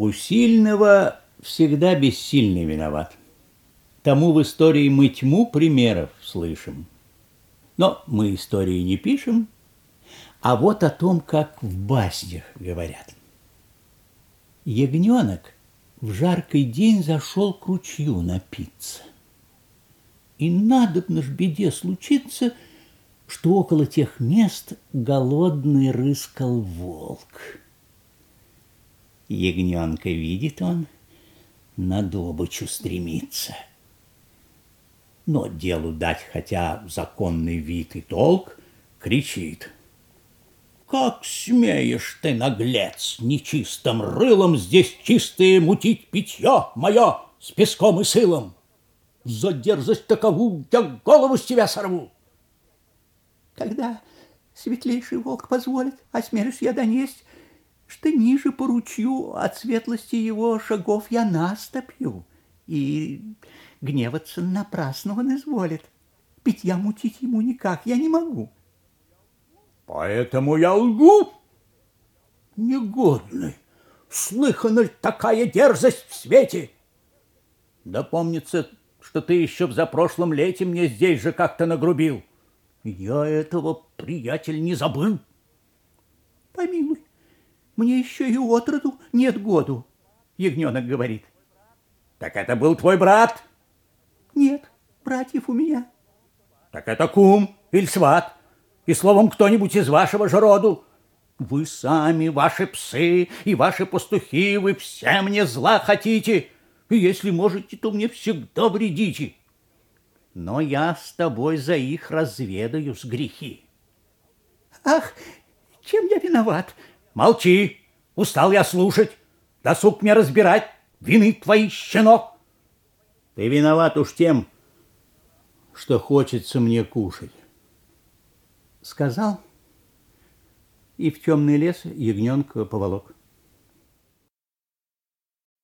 У сильного всегда бессильный виноват. Тому в истории мы тьму примеров слышим. Но мы истории не пишем, а вот о том, как в баснях говорят. Ягненок в жаркий день зашел к ручью напиться. И надобно ж беде случиться, что около тех мест голодный рыскал волк. Ягненка видит он, на добычу стремится. Но делу дать хотя законный вид и толк, кричит. Как смеешь ты, наглец, нечистым рылом Здесь чистое мутить питье мое с песком и сылом? За дерзость такову я голову с тебя сорву. Когда светлейший волк позволит, осмелюсь я донесть, что ниже по ручью от светлости его шагов я настопью, и гневаться напрасно он изволит. Питья мутить ему никак я не могу. Поэтому я лгу. Негодный, слыхана ли такая дерзость в свете? Да помнится, что ты еще в запрошлом лете мне здесь же как-то нагрубил. Я этого, приятель, не забыл. Помилуй, мне еще и отроду нет году, ягненок говорит. Так это был твой брат? Нет, братьев у меня. Так это кум или сват? И словом, кто-нибудь из вашего же роду? Вы сами, ваши псы и ваши пастухи, вы все мне зла хотите. И если можете, то мне всегда вредите. Но я с тобой за их разведаю с грехи. Ах, чем я виноват? Молчи, устал я слушать. Досуг мне разбирать вины твои, щенок. Ты виноват уж тем, что хочется мне кушать. Сказал, и в темный лес ягненка поволок.